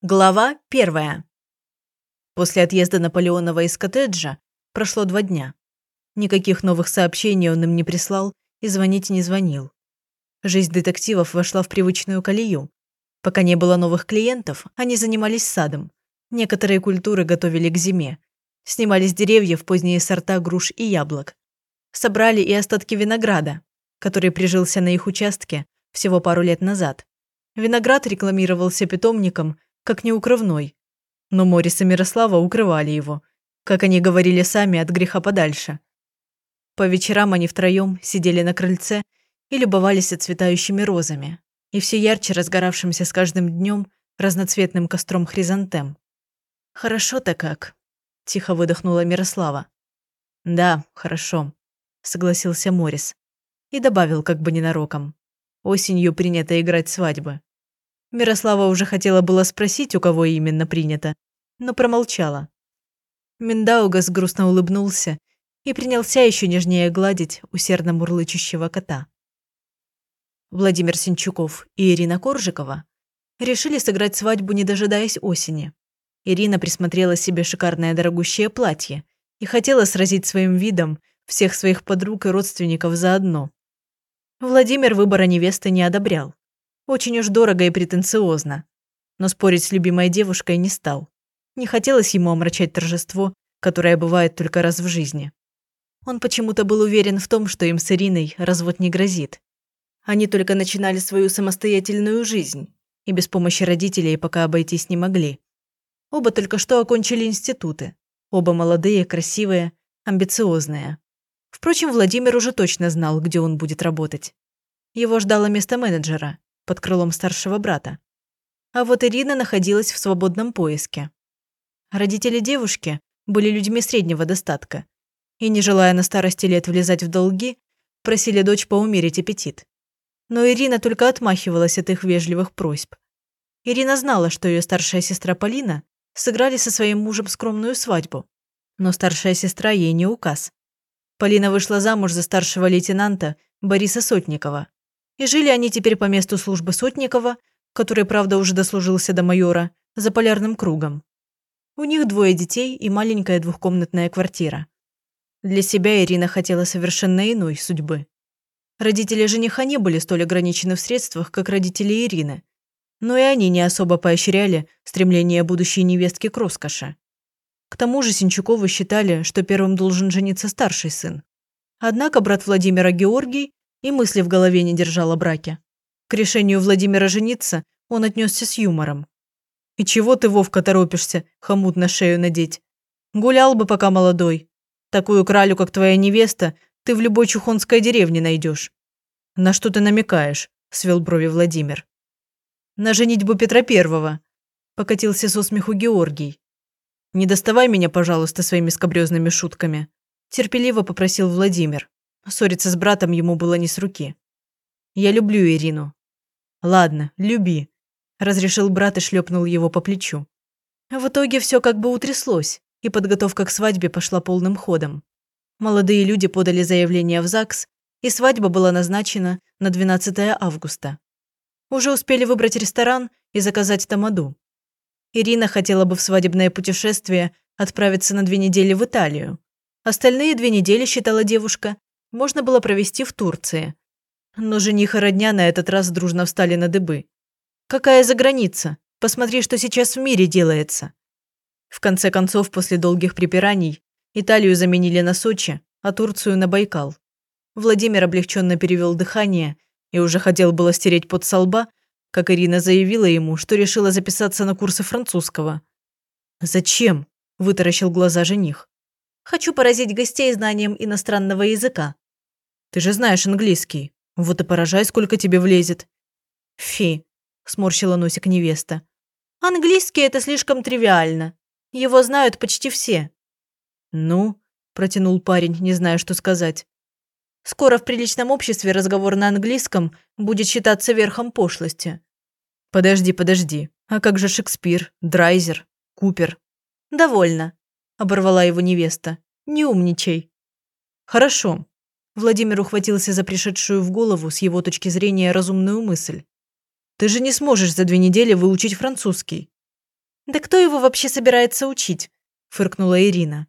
Глава первая. После отъезда Наполеонова из коттеджа прошло два дня. Никаких новых сообщений он им не прислал и звонить не звонил. Жизнь детективов вошла в привычную колею. Пока не было новых клиентов, они занимались садом. Некоторые культуры готовили к зиме. Снимали с деревьев поздние сорта груш и яблок. Собрали и остатки винограда, который прижился на их участке всего пару лет назад. Виноград рекламировался питомником – как неукрывной. Но Морис и Мирослава укрывали его, как они говорили сами, от греха подальше. По вечерам они втроем сидели на крыльце и любовались отцветающими розами, и все ярче разгоравшимся с каждым днем разноцветным костром хризантем. «Хорошо-то как», – тихо выдохнула Мирослава. «Да, хорошо», – согласился Морис и добавил как бы ненароком. «Осенью принято играть свадьбы». Мирослава уже хотела было спросить, у кого именно принято, но промолчала. Миндаугас грустно улыбнулся и принялся еще нежнее гладить усердно мурлычущего кота. Владимир Синчуков и Ирина Коржикова решили сыграть свадьбу, не дожидаясь осени. Ирина присмотрела себе шикарное дорогущее платье и хотела сразить своим видом всех своих подруг и родственников заодно. Владимир выбора невесты не одобрял. Очень уж дорого и претенциозно. Но спорить с любимой девушкой не стал. Не хотелось ему омрачать торжество, которое бывает только раз в жизни. Он почему-то был уверен в том, что им с Ириной развод не грозит. Они только начинали свою самостоятельную жизнь и без помощи родителей пока обойтись не могли. Оба только что окончили институты. Оба молодые, красивые, амбициозные. Впрочем, Владимир уже точно знал, где он будет работать. Его ждало место менеджера, под крылом старшего брата. А вот Ирина находилась в свободном поиске. Родители девушки были людьми среднего достатка и, не желая на старости лет влезать в долги, просили дочь поумерить аппетит. Но Ирина только отмахивалась от их вежливых просьб. Ирина знала, что ее старшая сестра Полина сыграли со своим мужем скромную свадьбу, но старшая сестра ей не указ. Полина вышла замуж за старшего лейтенанта Бориса Сотникова, и жили они теперь по месту службы Сотникова, который, правда, уже дослужился до майора, за полярным кругом. У них двое детей и маленькая двухкомнатная квартира. Для себя Ирина хотела совершенно иной судьбы. Родители жениха не были столь ограничены в средствах, как родители Ирины, но и они не особо поощряли стремление будущей невестки к роскоши. К тому же Синчуковы считали, что первым должен жениться старший сын. Однако брат Владимира Георгий и мысли в голове не держал о браке. К решению Владимира жениться он отнесся с юмором. «И чего ты, Вовка, торопишься, хомут на шею надеть? Гулял бы пока молодой. Такую кралю, как твоя невеста, ты в любой чухонской деревне найдешь». «На что ты намекаешь?» – свел брови Владимир. «На женитьбу Петра Первого», – покатился со смеху Георгий. «Не доставай меня, пожалуйста, своими скобрёзными шутками», – терпеливо попросил Владимир. Ссориться с братом ему было не с руки. «Я люблю Ирину». «Ладно, люби», – разрешил брат и шлепнул его по плечу. В итоге все как бы утряслось, и подготовка к свадьбе пошла полным ходом. Молодые люди подали заявление в ЗАГС, и свадьба была назначена на 12 августа. Уже успели выбрать ресторан и заказать тамаду. Ирина хотела бы в свадебное путешествие отправиться на две недели в Италию. Остальные две недели, считала девушка, можно было провести в Турции. Но жених и родня на этот раз дружно встали на дыбы. «Какая за граница? Посмотри, что сейчас в мире делается». В конце концов, после долгих припираний, Италию заменили на Сочи, а Турцию на Байкал. Владимир облегченно перевел дыхание и уже хотел было стереть под со лба, как Ирина заявила ему, что решила записаться на курсы французского. «Зачем?» – вытаращил глаза жених. «Хочу поразить гостей знанием иностранного языка», ты же знаешь английский. Вот и поражай, сколько тебе влезет». «Фи», – сморщила носик невеста. «Английский – это слишком тривиально. Его знают почти все». «Ну», – протянул парень, не зная, что сказать. «Скоро в приличном обществе разговор на английском будет считаться верхом пошлости». «Подожди, подожди. А как же Шекспир, Драйзер, Купер?» «Довольно», – оборвала его невеста. «Не умничай». «Хорошо. Владимир ухватился за пришедшую в голову с его точки зрения разумную мысль. «Ты же не сможешь за две недели выучить французский. «Да кто его вообще собирается учить?» – фыркнула Ирина.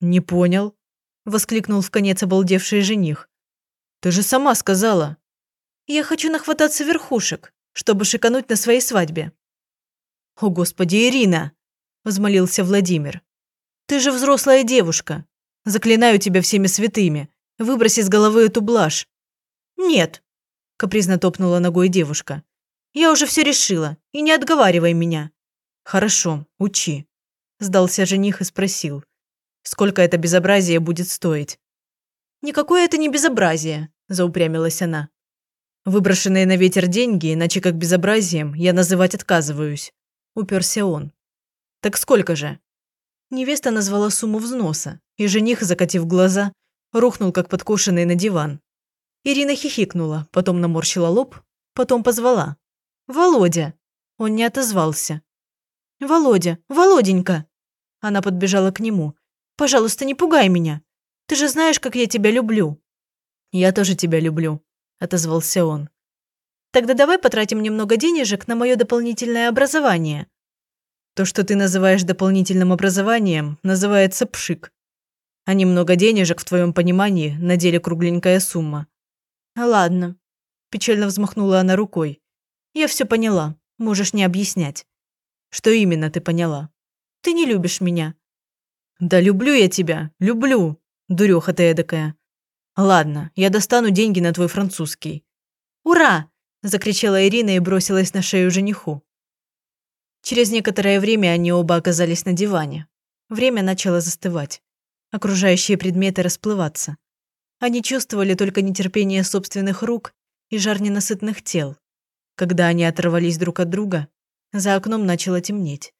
«Не понял», – воскликнул в конец обалдевший жених. «Ты же сама сказала». «Я хочу нахвататься верхушек, чтобы шикануть на своей свадьбе». «О, Господи, Ирина!» – возмолился Владимир. «Ты же взрослая девушка. Заклинаю тебя всеми святыми. Выбрось из головы эту блажь». «Нет», – капризно топнула ногой девушка. «Я уже все решила, и не отговаривай меня». «Хорошо, учи», – сдался жених и спросил. «Сколько это безобразие будет стоить?» «Никакое это не безобразие», – заупрямилась она. «Выброшенные на ветер деньги, иначе как безобразием, я называть отказываюсь», – уперся он. «Так сколько же?» Невеста назвала сумму взноса, и жених, закатив глаза, рухнул как подкошенный на диван. Ирина хихикнула, потом наморщила лоб, потом позвала. «Володя!» Он не отозвался. «Володя! Володенька!» Она подбежала к нему. «Пожалуйста, не пугай меня. Ты же знаешь, как я тебя люблю». «Я тоже тебя люблю», – отозвался он. «Тогда давай потратим немного денежек на мое дополнительное образование». «То, что ты называешь дополнительным образованием, называется пшик. А немного денежек, в твоем понимании, на деле кругленькая сумма». «Ладно», – печально взмахнула она рукой. «Я все поняла. Можешь не объяснять». «Что именно ты поняла?» «Ты не любишь меня». «Да люблю я тебя, люблю», Дуреха ты эдакая. Ладно, я достану деньги на твой французский. Ура! Закричала Ирина и бросилась на шею жениху. Через некоторое время они оба оказались на диване. Время начало застывать. Окружающие предметы расплываться. Они чувствовали только нетерпение собственных рук и жар ненасытных тел. Когда они оторвались друг от друга, за окном начало темнеть.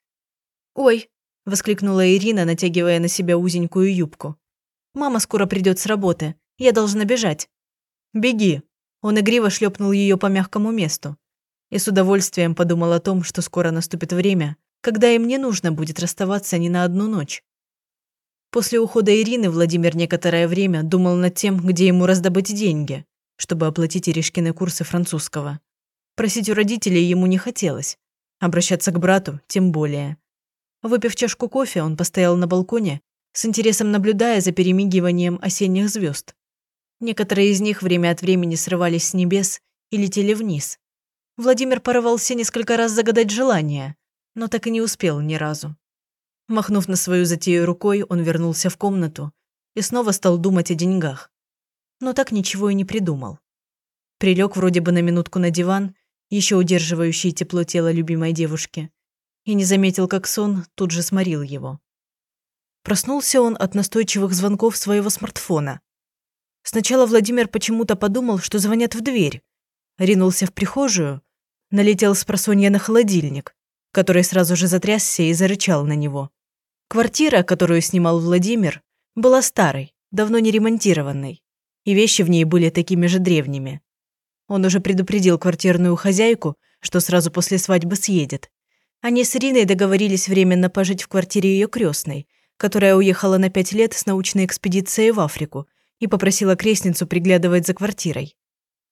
«Ой!» – воскликнула Ирина, натягивая на себя узенькую юбку. Мама скоро придет с работы. Я должна бежать». «Беги!» Он игриво шлепнул ее по мягкому месту. И с удовольствием подумал о том, что скоро наступит время, когда им не нужно будет расставаться ни на одну ночь. После ухода Ирины Владимир некоторое время думал над тем, где ему раздобыть деньги, чтобы оплатить Иришкины курсы французского. Просить у родителей ему не хотелось. Обращаться к брату тем более. Выпив чашку кофе, он постоял на балконе с интересом наблюдая за перемигиванием осенних звезд. Некоторые из них время от времени срывались с небес и летели вниз. Владимир порывался несколько раз загадать желание, но так и не успел ни разу. Махнув на свою затею рукой, он вернулся в комнату и снова стал думать о деньгах. Но так ничего и не придумал. Прилег вроде бы на минутку на диван, еще удерживающий тепло тела любимой девушки, и не заметил, как сон тут же сморил его. Проснулся он от настойчивых звонков своего смартфона. Сначала Владимир почему-то подумал, что звонят в дверь. Ринулся в прихожую, налетел с просонья на холодильник, который сразу же затрясся и зарычал на него. Квартира, которую снимал Владимир, была старой, давно не ремонтированной, и вещи в ней были такими же древними. Он уже предупредил квартирную хозяйку, что сразу после свадьбы съедет. Они с Ириной договорились временно пожить в квартире ее крестной – которая уехала на пять лет с научной экспедицией в Африку и попросила крестницу приглядывать за квартирой.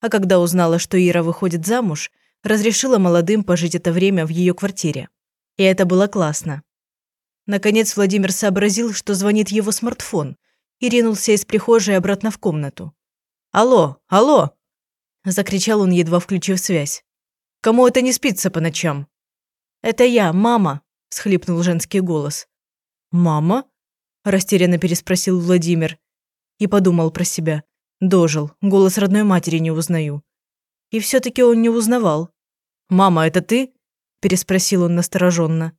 А когда узнала, что Ира выходит замуж, разрешила молодым пожить это время в ее квартире. И это было классно. Наконец Владимир сообразил, что звонит его смартфон, и ринулся из прихожей обратно в комнату. «Алло, алло!» – закричал он, едва включив связь. «Кому это не спится по ночам?» «Это я, мама!» – схлипнул женский голос. «Мама?» – растерянно переспросил Владимир. И подумал про себя. Дожил, голос родной матери не узнаю. И все-таки он не узнавал. «Мама, это ты?» – переспросил он настороженно.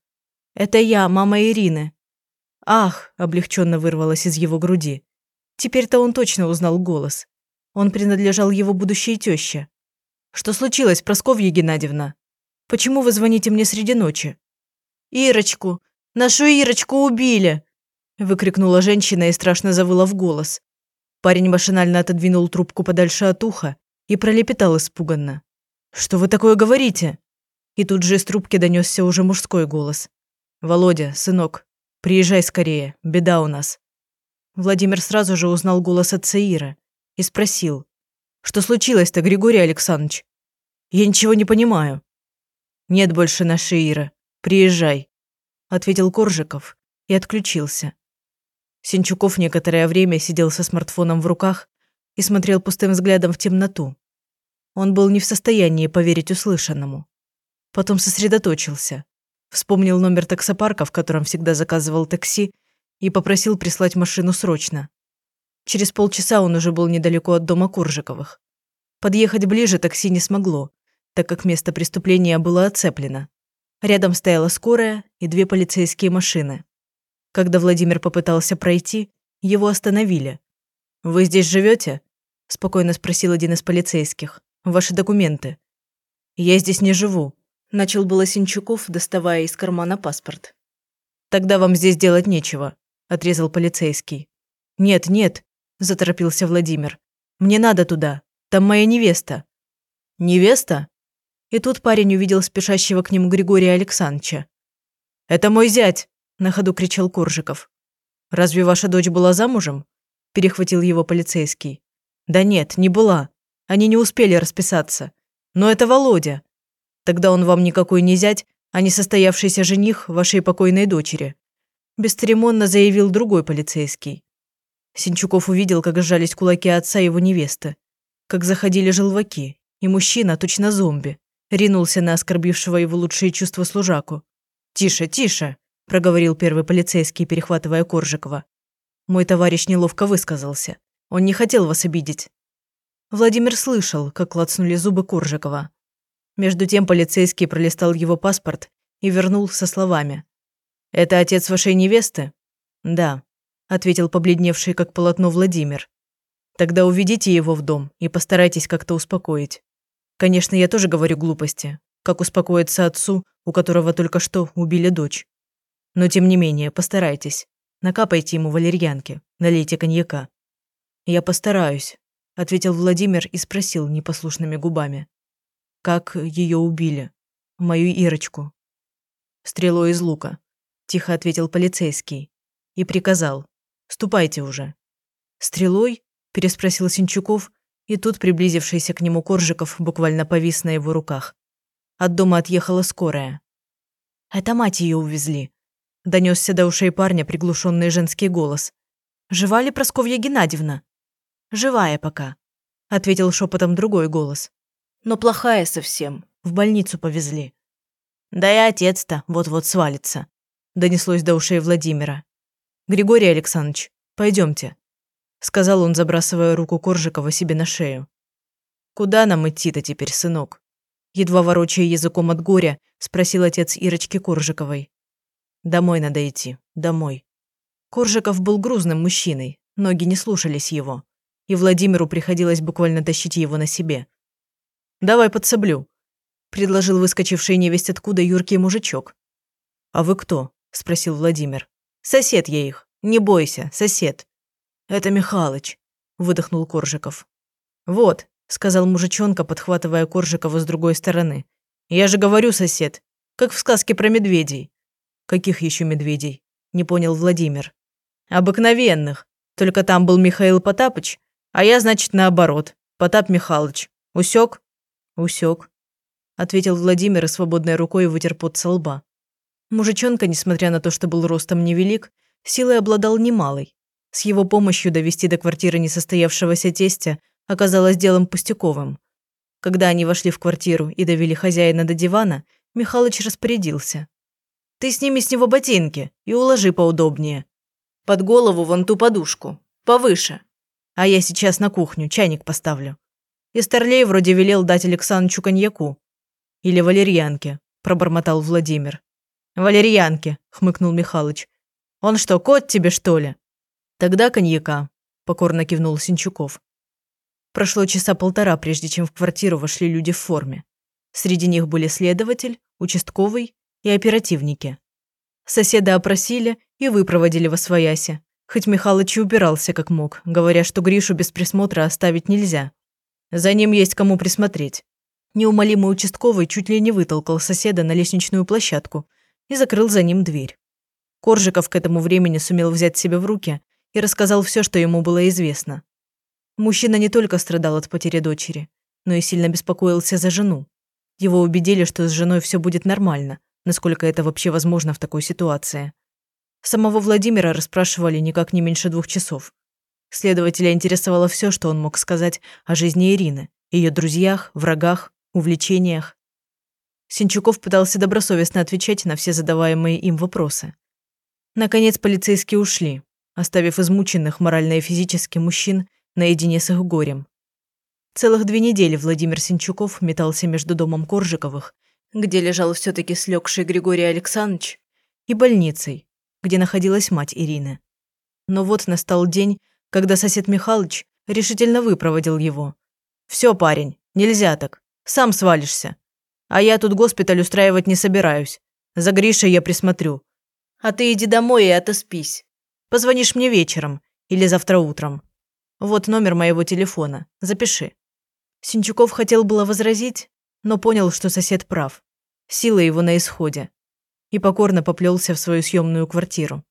«Это я, мама Ирины». «Ах!» – облегченно вырвалось из его груди. Теперь-то он точно узнал голос. Он принадлежал его будущей теще. «Что случилось, Просковья Геннадьевна? Почему вы звоните мне среди ночи?» «Ирочку! Нашу Ирочку убили!» Выкрикнула женщина и страшно завыла в голос. Парень машинально отодвинул трубку подальше от уха и пролепетал испуганно. «Что вы такое говорите?» И тут же из трубки донесся уже мужской голос. «Володя, сынок, приезжай скорее, беда у нас». Владимир сразу же узнал голос отца Иры и спросил. «Что случилось-то, Григорий Александрович?» «Я ничего не понимаю». «Нет больше нашей Иры. Приезжай». ответил Коржиков и отключился. Синчуков некоторое время сидел со смартфоном в руках и смотрел пустым взглядом в темноту. Он был не в состоянии поверить услышанному. Потом сосредоточился, вспомнил номер таксопарка, в котором всегда заказывал такси, и попросил прислать машину срочно. Через полчаса он уже был недалеко от дома Коржиковых. Подъехать ближе такси не смогло, так как место преступления было оцеплено. Рядом стояла скорая и две полицейские машины. Когда Владимир попытался пройти, его остановили. «Вы здесь живете? спокойно спросил один из полицейских. «Ваши документы». «Я здесь не живу», – начал было Синчуков, доставая из кармана паспорт. «Тогда вам здесь делать нечего», – отрезал полицейский. «Нет, нет», – заторопился Владимир. «Мне надо туда. Там моя невеста». «Невеста?» И тут парень увидел спешащего к нему Григория Александровича. «Это мой зять!» – на ходу кричал Коржиков. «Разве ваша дочь была замужем?» – перехватил его полицейский. «Да нет, не была. Они не успели расписаться. Но это Володя. Тогда он вам никакой не зять, а не состоявшийся жених вашей покойной дочери», – бесцеремонно заявил другой полицейский. Синчуков увидел, как сжались кулаки отца его невесты, как заходили желваки, и мужчина, точно зомби, ринулся на оскорбившего его лучшие чувства служаку. «Тише, тише!» – проговорил первый полицейский, перехватывая Коржикова. «Мой товарищ неловко высказался. Он не хотел вас обидеть». Владимир слышал, как клацнули зубы Коржикова. Между тем полицейский пролистал его паспорт и вернул со словами. «Это отец вашей невесты?» «Да», – ответил побледневший как полотно Владимир. «Тогда уведите его в дом и постарайтесь как-то успокоить». Конечно, я тоже говорю глупости. Как успокоиться отцу, у которого только что убили дочь. Но тем не менее, постарайтесь. Накапайте ему валерьянки, налейте коньяка. Я постараюсь, ответил Владимир и спросил непослушными губами. Как ее убили? Мою Ирочку. Стрелой из лука, тихо ответил полицейский и приказал. Ступайте уже. Стрелой? переспросил Синчуков и тут приблизившийся к нему Коржиков буквально повис на его руках. От дома отъехала скорая. «Это мать ее увезли», – донесся до ушей парня приглушенный женский голос. «Жива ли Просковья Геннадьевна?» «Живая пока», – ответил шепотом другой голос. «Но плохая совсем. В больницу повезли». «Да и отец-то вот-вот свалится», – донеслось до ушей Владимира. «Григорий Александрович, пойдемте сказал он, забрасывая руку Коржикова себе на шею. Куда нам идти-то теперь, сынок? Едва ворочая языком от горя, спросил отец Ирочки Коржиковой. Домой надо идти, домой. Коржиков был грузным мужчиной, ноги не слушались его, и Владимиру приходилось буквально тащить его на себе. «Давай подсоблю», – предложил выскочивший невесть откуда юркий мужичок. «А вы кто?» – спросил Владимир. «Сосед я их. Не бойся, сосед». «Это Михалыч», – выдохнул Коржиков. «Вот», – сказал мужичонка, подхватывая Коржикова с другой стороны. «Я же говорю, сосед, как в сказке про медведей». «Каких еще медведей?» – не понял Владимир. «Обыкновенных. Только там был Михаил Потапыч, а я, значит, наоборот. Потап Михалыч. Усек?» «Усек», – ответил Владимир и свободной рукой вытер пот со лба. Мужичонка, несмотря на то, что был ростом невелик, силой обладал немалой, с его помощью довести до квартиры несостоявшегося тестя оказалось делом пустяковым. Когда они вошли в квартиру и довели хозяина до дивана, Михалыч распорядился. «Ты сними с него ботинки и уложи поудобнее. Под голову вон ту подушку. Повыше. А я сейчас на кухню чайник поставлю». И Старлей вроде велел дать Александру коньяку. «Или валерьянке», – пробормотал Владимир. «Валерьянке», – хмыкнул Михалыч. «Он что, кот тебе, что ли?» «Тогда коньяка», – покорно кивнул Синчуков. Прошло часа полтора, прежде чем в квартиру вошли люди в форме. Среди них были следователь, участковый и оперативники. Соседа опросили и выпроводили во свояси, хоть Михалыч и упирался как мог, говоря, что Гришу без присмотра оставить нельзя. За ним есть кому присмотреть. Неумолимый участковый чуть ли не вытолкал соседа на лестничную площадку и закрыл за ним дверь. Коржиков к этому времени сумел взять себя в руки и рассказал все, что ему было известно. Мужчина не только страдал от потери дочери, но и сильно беспокоился за жену. Его убедили, что с женой все будет нормально, насколько это вообще возможно в такой ситуации. Самого Владимира расспрашивали никак не меньше двух часов. Следователя интересовало все, что он мог сказать о жизни Ирины, ее друзьях, врагах, увлечениях. Синчуков пытался добросовестно отвечать на все задаваемые им вопросы. Наконец полицейские ушли, оставив измученных морально и физически мужчин наедине с их горем. Целых две недели Владимир Синчуков метался между домом Коржиковых, где лежал все таки слегший Григорий Александрович, и больницей, где находилась мать Ирины. Но вот настал день, когда сосед Михалыч решительно выпроводил его. Все, парень, нельзя так. Сам свалишься. А я тут госпиталь устраивать не собираюсь. За Гришей я присмотрю. А ты иди домой и отоспись. Позвонишь мне вечером или завтра утром. Вот номер моего телефона. Запиши». Синчуков хотел было возразить, но понял, что сосед прав. Сила его на исходе. И покорно поплелся в свою съемную квартиру.